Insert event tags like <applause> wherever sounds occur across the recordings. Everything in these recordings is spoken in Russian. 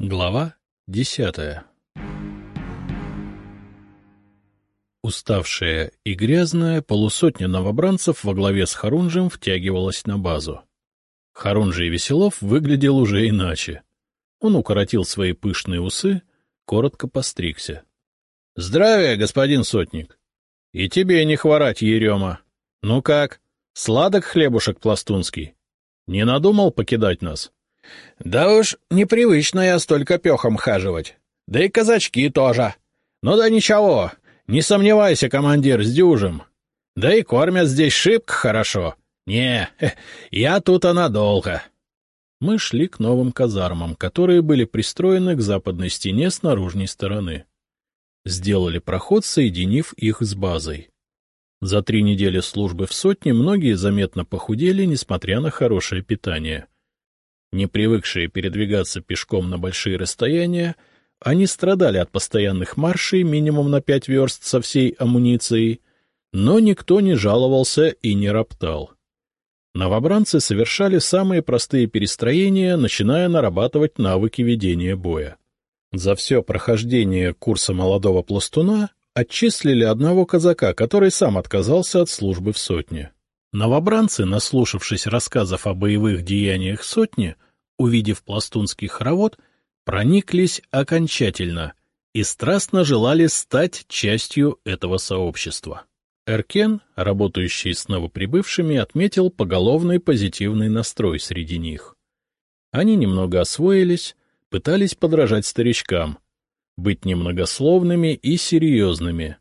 Глава десятая Уставшая и грязная полусотня новобранцев во главе с Харунжем втягивалась на базу. Харунжий Веселов выглядел уже иначе. Он укоротил свои пышные усы, коротко постригся. — Здравия, господин сотник! И тебе не хворать, Ерема! Ну как, сладок хлебушек пластунский? Не надумал покидать нас? — Да уж, непривычно я столько пехом хаживать. Да и казачки тоже. Ну да ничего, не сомневайся, командир, с дюжем. Да и кормят здесь шибко хорошо. Не, я тут надолго. Мы шли к новым казармам, которые были пристроены к западной стене с наружной стороны. Сделали проход, соединив их с базой. За три недели службы в сотне многие заметно похудели, несмотря на хорошее питание — не привыкшие передвигаться пешком на большие расстояния, они страдали от постоянных маршей минимум на пять верст со всей амуницией, но никто не жаловался и не роптал. Новобранцы совершали самые простые перестроения, начиная нарабатывать навыки ведения боя. За все прохождение курса молодого пластуна отчислили одного казака, который сам отказался от службы в сотне. Новобранцы, наслушавшись рассказов о боевых деяниях сотни, увидев пластунский хоровод, прониклись окончательно и страстно желали стать частью этого сообщества. Эркен, работающий с новоприбывшими, отметил поголовный позитивный настрой среди них. Они немного освоились, пытались подражать старичкам, быть немногословными и серьезными,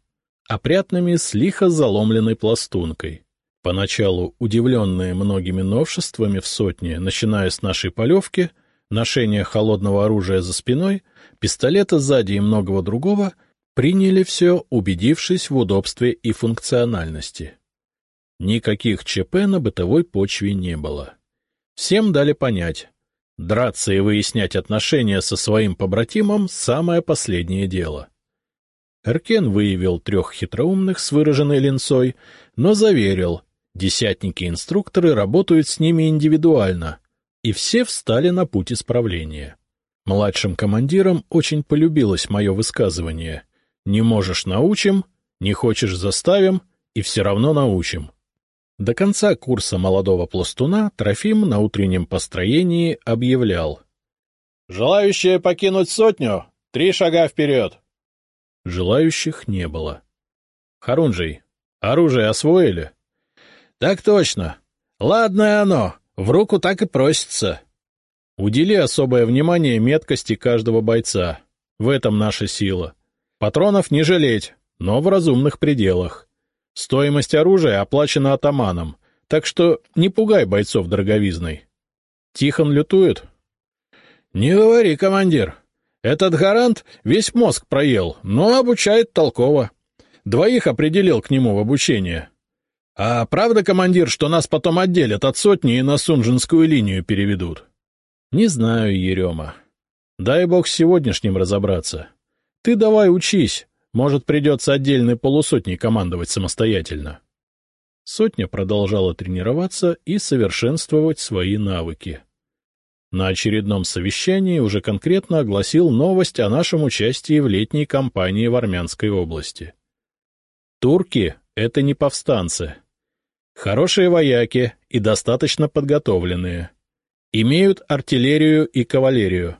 опрятными с лихо заломленной пластункой. Поначалу удивленные многими новшествами в сотне, начиная с нашей полевки, ношения холодного оружия за спиной, пистолета сзади и многого другого, приняли все, убедившись в удобстве и функциональности. Никаких ЧП на бытовой почве не было. Всем дали понять, драться и выяснять отношения со своим побратимом — самое последнее дело. Эркен выявил трех хитроумных с выраженной линцой, но заверил, Десятники-инструкторы работают с ними индивидуально, и все встали на путь исправления. Младшим командирам очень полюбилось мое высказывание «Не можешь — научим, не хочешь — заставим, и все равно научим». До конца курса молодого пластуна Трофим на утреннем построении объявлял. «Желающие покинуть сотню? Три шага вперед!» Желающих не было. «Харунжий, оружие освоили?» Так точно. Ладно оно, в руку так и просится. Удели особое внимание меткости каждого бойца. В этом наша сила. Патронов не жалеть, но в разумных пределах. Стоимость оружия оплачена атаманом, так что не пугай бойцов дороговизной. Тихон лютует? — Не говори, командир. Этот гарант весь мозг проел, но обучает толково. Двоих определил к нему в обучение. — А правда, командир, что нас потом отделят от сотни и на Сунжинскую линию переведут? — Не знаю, Ерема. Дай бог с сегодняшним разобраться. Ты давай учись, может, придется отдельной полусотней командовать самостоятельно. Сотня продолжала тренироваться и совершенствовать свои навыки. На очередном совещании уже конкретно огласил новость о нашем участии в летней кампании в Армянской области. Турки — это не повстанцы, Хорошие вояки и достаточно подготовленные. Имеют артиллерию и кавалерию.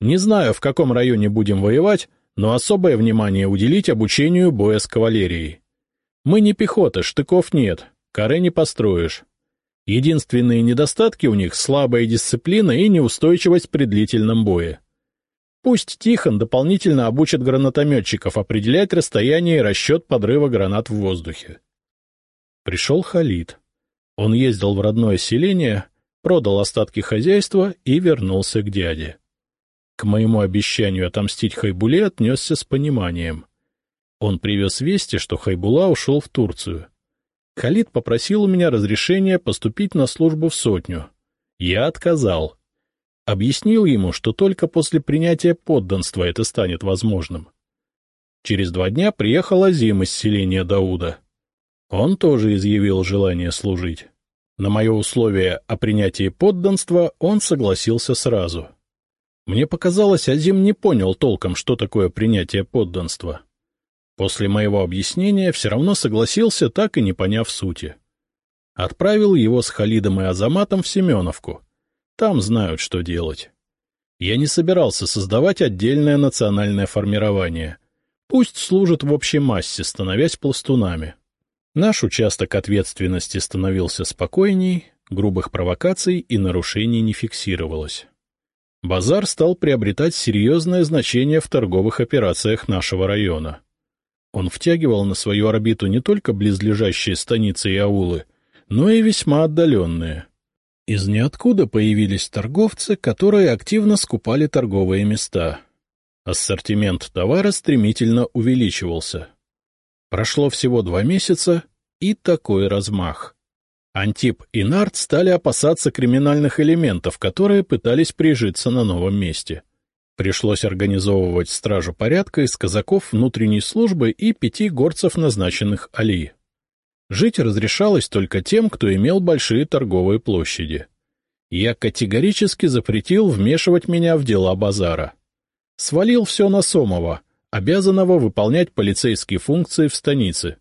Не знаю, в каком районе будем воевать, но особое внимание уделить обучению боя с кавалерией. Мы не пехота, штыков нет, каре не построишь. Единственные недостатки у них — слабая дисциплина и неустойчивость при длительном бое. Пусть Тихон дополнительно обучит гранатометчиков определять расстояние и расчет подрыва гранат в воздухе. Пришел Халид. Он ездил в родное селение, продал остатки хозяйства и вернулся к дяде. К моему обещанию отомстить Хайбуле отнесся с пониманием. Он привез вести, что Хайбула ушел в Турцию. Халид попросил у меня разрешения поступить на службу в сотню. Я отказал. Объяснил ему, что только после принятия подданства это станет возможным. Через два дня приехал Азим из селения Дауда. Он тоже изъявил желание служить. На мое условие о принятии подданства он согласился сразу. Мне показалось, Азим не понял толком, что такое принятие подданства. После моего объяснения все равно согласился, так и не поняв сути. Отправил его с Халидом и Азаматом в Семеновку. Там знают, что делать. Я не собирался создавать отдельное национальное формирование. Пусть служат в общей массе, становясь пластунами. Наш участок ответственности становился спокойней, грубых провокаций и нарушений не фиксировалось. Базар стал приобретать серьезное значение в торговых операциях нашего района. Он втягивал на свою орбиту не только близлежащие станицы и аулы, но и весьма отдаленные. Из ниоткуда появились торговцы, которые активно скупали торговые места. Ассортимент товара стремительно увеличивался. Прошло всего два месяца, и такой размах. Антип и Нарт стали опасаться криминальных элементов, которые пытались прижиться на новом месте. Пришлось организовывать стражу порядка из казаков внутренней службы и пяти горцев, назначенных Али. Жить разрешалось только тем, кто имел большие торговые площади. Я категорически запретил вмешивать меня в дела базара. Свалил все на Сомова, обязанного выполнять полицейские функции в станице.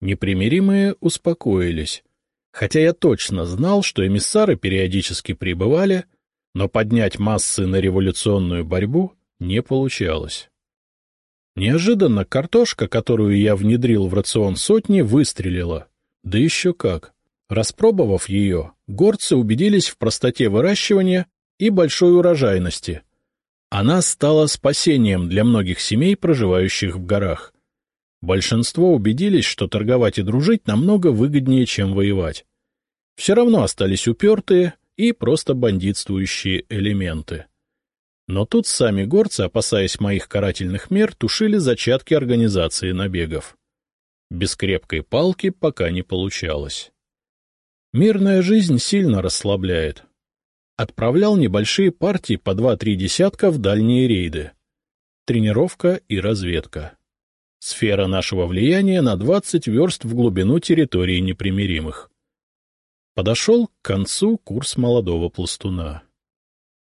Непримиримые успокоились. Хотя я точно знал, что эмиссары периодически прибывали, но поднять массы на революционную борьбу не получалось. Неожиданно картошка, которую я внедрил в рацион сотни, выстрелила. Да еще как. Распробовав ее, горцы убедились в простоте выращивания и большой урожайности. Она стала спасением для многих семей, проживающих в горах. Большинство убедились, что торговать и дружить намного выгоднее, чем воевать. Все равно остались упертые и просто бандитствующие элементы. Но тут сами горцы, опасаясь моих карательных мер, тушили зачатки организации набегов. Без крепкой палки пока не получалось. Мирная жизнь сильно расслабляет. Отправлял небольшие партии по два-три десятка в дальние рейды. Тренировка и разведка. Сфера нашего влияния на 20 верст в глубину территории непримиримых. Подошел к концу курс молодого пластуна.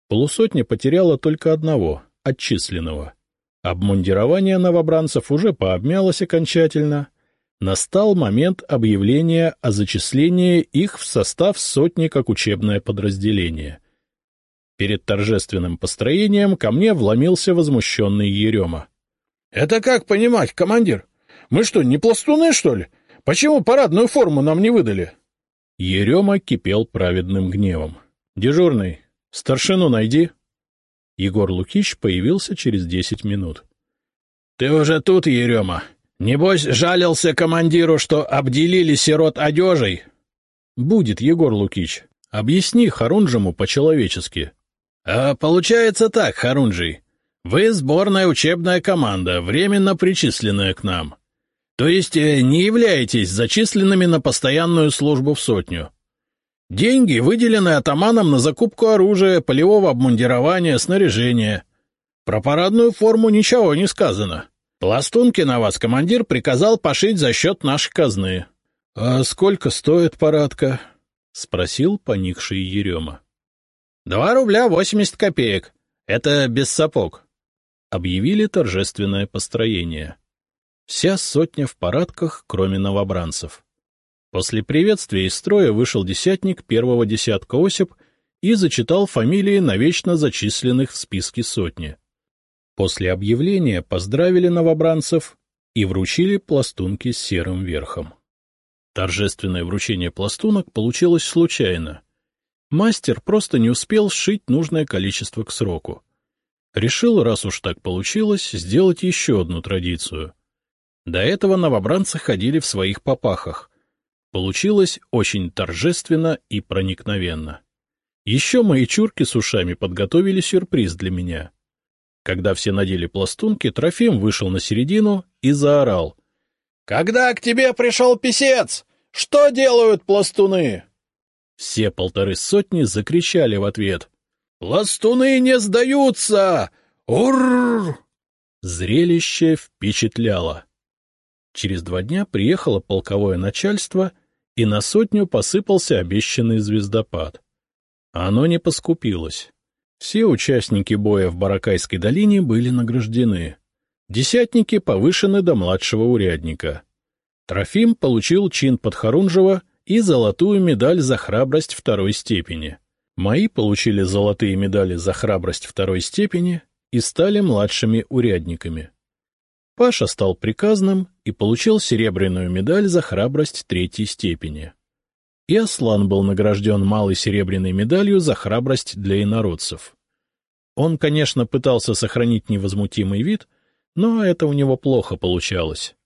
Полусотня потеряла только одного, отчисленного. Обмундирование новобранцев уже пообмялось окончательно. Настал момент объявления о зачислении их в состав сотни как учебное подразделение. Перед торжественным построением ко мне вломился возмущенный Ерема. — Это как понимать, командир? Мы что, не пластуны, что ли? Почему парадную форму нам не выдали? Ерема кипел праведным гневом. — Дежурный, Старшину найди. Егор Лукич появился через десять минут. — Ты уже тут, Ерема? Небось, жалился командиру, что обделили сирот одежей? — Будет, Егор Лукич. Объясни Харунжему по-человечески. — А получается так, Харунжий. Вы сборная учебная команда, временно причисленная к нам. То есть э, не являетесь зачисленными на постоянную службу в сотню. Деньги выделены атаманом на закупку оружия, полевого обмундирования, снаряжения. Про парадную форму ничего не сказано. Пластунки на вас командир приказал пошить за счет нашей казны. — А сколько стоит парадка? — спросил поникший Ерема. — Два рубля восемьдесят копеек. Это без сапог. Объявили торжественное построение. Вся сотня в парадках, кроме новобранцев. После приветствия из строя вышел десятник первого десятка Осип и зачитал фамилии навечно зачисленных в списке сотни. После объявления поздравили новобранцев и вручили пластунки с серым верхом. Торжественное вручение пластунок получилось случайно. Мастер просто не успел сшить нужное количество к сроку. Решил, раз уж так получилось, сделать еще одну традицию. До этого новобранцы ходили в своих попахах, Получилось очень торжественно и проникновенно. Еще мои чурки с ушами подготовили сюрприз для меня. Когда все надели пластунки, Трофим вышел на середину и заорал. — Когда к тебе пришел писец? Что делают пластуны? Все полторы сотни закричали в ответ. — Пластуны не сдаются! Ур! Зрелище впечатляло. Через два дня приехало полковое начальство и на сотню посыпался обещанный звездопад. Оно не поскупилось. Все участники боя в Баракайской долине были награждены. Десятники повышены до младшего урядника. Трофим получил чин Подхорунжева и золотую медаль за храбрость второй степени. Мои получили золотые медали за храбрость второй степени и стали младшими урядниками. Паша стал приказным и получил серебряную медаль за храбрость третьей степени и Аслан был награжден малой серебряной медалью за храбрость для инородцев. Он, конечно, пытался сохранить невозмутимый вид, но это у него плохо получалось.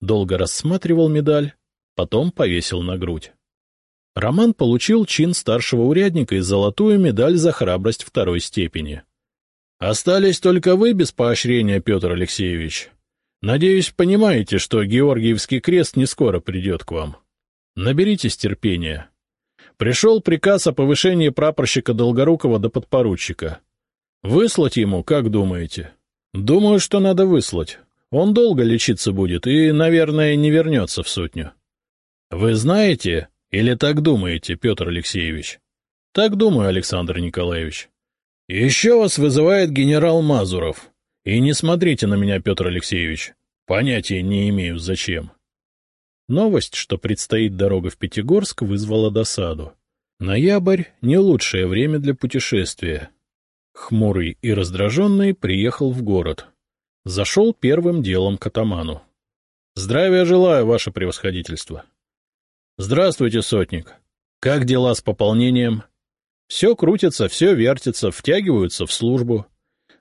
Долго рассматривал медаль, потом повесил на грудь. Роман получил чин старшего урядника и золотую медаль за храбрость второй степени. «Остались только вы без поощрения, Петр Алексеевич. Надеюсь, понимаете, что Георгиевский крест не скоро придет к вам». Наберитесь терпения. Пришел приказ о повышении прапорщика Долгорукова до подпоручика. Выслать ему, как думаете? Думаю, что надо выслать. Он долго лечиться будет и, наверное, не вернется в сотню. Вы знаете или так думаете, Петр Алексеевич? Так думаю, Александр Николаевич. Еще вас вызывает генерал Мазуров. И не смотрите на меня, Петр Алексеевич. Понятия не имею, зачем. Новость, что предстоит дорога в Пятигорск, вызвала досаду. Ноябрь — не лучшее время для путешествия. Хмурый и раздраженный приехал в город. Зашел первым делом к атаману. — Здравия желаю, ваше превосходительство. — Здравствуйте, сотник. Как дела с пополнением? Все крутится, все вертится, втягиваются в службу.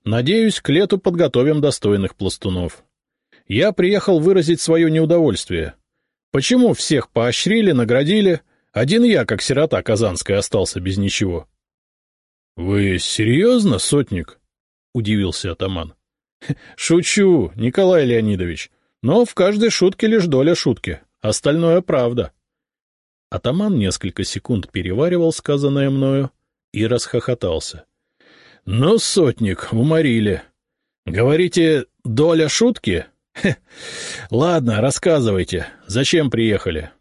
Надеюсь, к лету подготовим достойных пластунов. Я приехал выразить свое неудовольствие. Почему всех поощрили, наградили? Один я, как сирота казанская, остался без ничего. — Вы серьезно, сотник? — удивился атаман. — Шучу, Николай Леонидович. Но в каждой шутке лишь доля шутки. Остальное правда. Атаман несколько секунд переваривал сказанное мною и расхохотался. — Ну, сотник, уморили. Говорите, доля шутки? — <laughs> Ладно, рассказывайте, зачем приехали?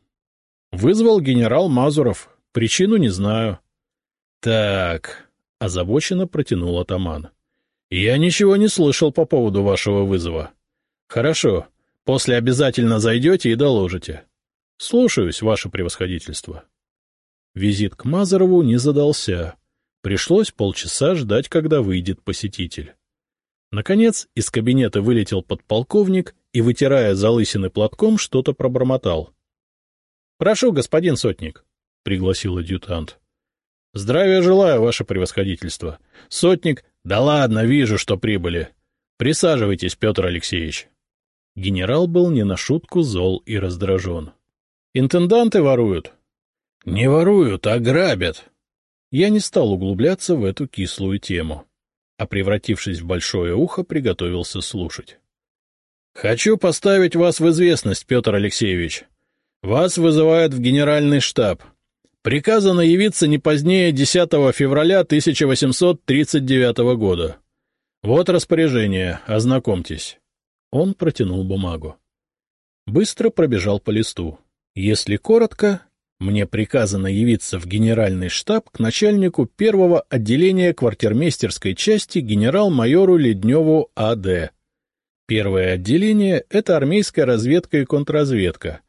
Вызвал генерал Мазуров. Причину не знаю. Так, озабоченно протянул атаман. Я ничего не слышал по поводу вашего вызова. Хорошо, после обязательно зайдете и доложите. Слушаюсь, ваше превосходительство. Визит к Мазурову не задался. Пришлось полчаса ждать, когда выйдет посетитель. Наконец из кабинета вылетел подполковник и, вытирая залысины платком, что-то пробормотал. — Прошу, господин сотник, — пригласил адъютант. — Здравия желаю, ваше превосходительство. Сотник... Да ладно, вижу, что прибыли. Присаживайтесь, Петр Алексеевич. Генерал был не на шутку зол и раздражен. — Интенданты воруют. — Не воруют, а грабят. Я не стал углубляться в эту кислую тему а, превратившись в большое ухо, приготовился слушать. — Хочу поставить вас в известность, Петр Алексеевич. Вас вызывают в генеральный штаб. Приказано явиться не позднее 10 февраля 1839 года. Вот распоряжение, ознакомьтесь. Он протянул бумагу. Быстро пробежал по листу. Если коротко, мне приказано явиться в генеральный штаб к начальнику первого отделения квартирмейстерской части генерал-майору Ледневу А.Д. Первое отделение — это армейская разведка и контрразведка,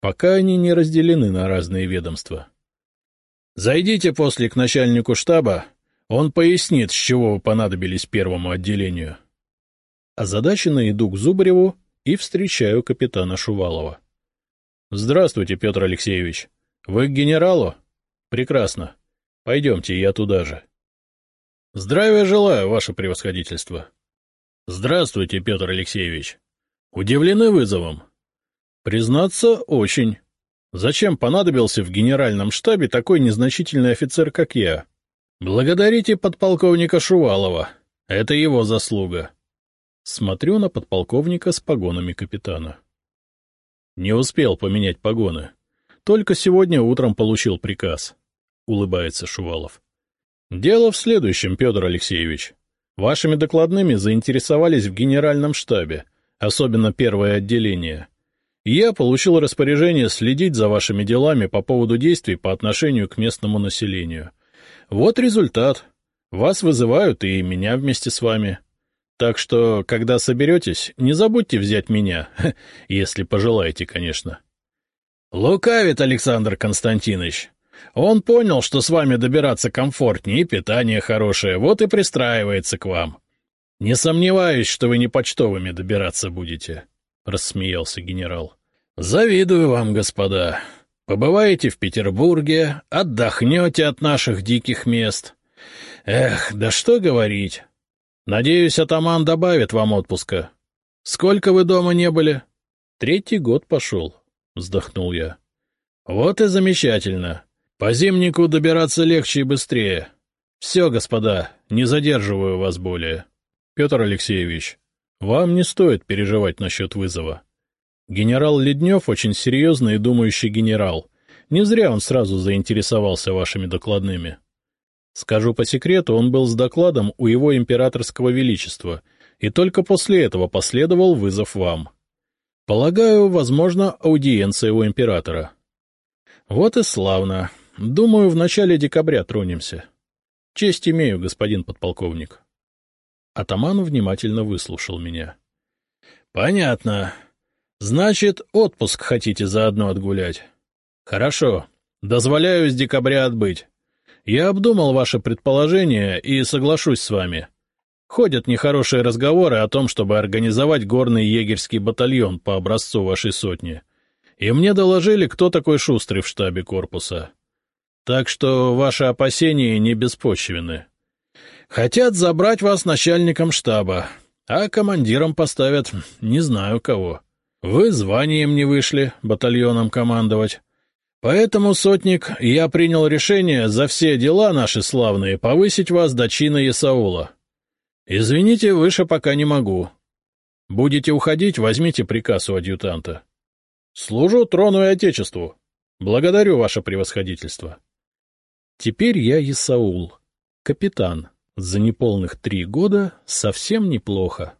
пока они не разделены на разные ведомства. Зайдите после к начальнику штаба, он пояснит, с чего вы понадобились первому отделению. Озадаченно иду к Зубареву и встречаю капитана Шувалова. — Здравствуйте, Петр Алексеевич. — Вы к генералу? — Прекрасно. Пойдемте, я туда же. — Здравия желаю, ваше превосходительство. — Здравствуйте, Петр Алексеевич. Удивлены вызовом? — Признаться, очень. Зачем понадобился в генеральном штабе такой незначительный офицер, как я? Благодарите подполковника Шувалова. Это его заслуга. Смотрю на подполковника с погонами капитана. Не успел поменять погоны. Только сегодня утром получил приказ, — улыбается Шувалов. — Дело в следующем, Петр Алексеевич. Вашими докладными заинтересовались в генеральном штабе, особенно первое отделение. Я получил распоряжение следить за вашими делами по поводу действий по отношению к местному населению. Вот результат. Вас вызывают и меня вместе с вами. Так что, когда соберетесь, не забудьте взять меня, <laughs> если пожелаете, конечно. Лукавит Александр Константинович. Он понял, что с вами добираться комфортнее и питание хорошее, вот и пристраивается к вам. Не сомневаюсь, что вы не почтовыми добираться будете, — рассмеялся генерал. — Завидую вам, господа. Побываете в Петербурге, отдохнете от наших диких мест. Эх, да что говорить. Надеюсь, атаман добавит вам отпуска. Сколько вы дома не были? Третий год пошел, — вздохнул я. Вот и замечательно. По зимнику добираться легче и быстрее. Все, господа, не задерживаю вас более. Петр Алексеевич, вам не стоит переживать насчет вызова. Генерал Леднев очень серьезный и думающий генерал. Не зря он сразу заинтересовался вашими докладными. Скажу по секрету, он был с докладом у его императорского величества, и только после этого последовал вызов вам. Полагаю, возможно, аудиенция у императора. Вот и славно. Думаю, в начале декабря тронемся. Честь имею, господин подполковник. Атаман внимательно выслушал меня. — Понятно. Значит, отпуск хотите заодно отгулять. — Хорошо. Дозволяю с декабря отбыть. Я обдумал ваше предположение и соглашусь с вами. Ходят нехорошие разговоры о том, чтобы организовать горный егерский батальон по образцу вашей сотни. И мне доложили, кто такой шустрый в штабе корпуса. Так что ваши опасения не беспочвены. Хотят забрать вас начальником штаба, а командиром поставят не знаю кого. Вы званием не вышли, батальоном командовать. Поэтому, сотник, я принял решение за все дела наши славные повысить вас до чина Исаула. Извините, выше пока не могу. Будете уходить, возьмите приказ у адъютанта. Служу трону и отечеству. Благодарю ваше превосходительство. Теперь я Исаул, капитан. За неполных три года совсем неплохо.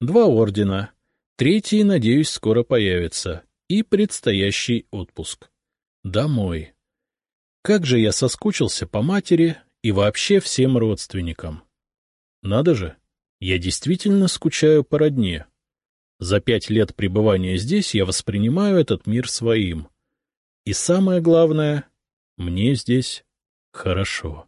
Два ордена, третий, надеюсь, скоро появится, и предстоящий отпуск. Домой. Как же я соскучился по матери и вообще всем родственникам. Надо же, я действительно скучаю по родне. За пять лет пребывания здесь я воспринимаю этот мир своим. И самое главное, мне здесь хорошо.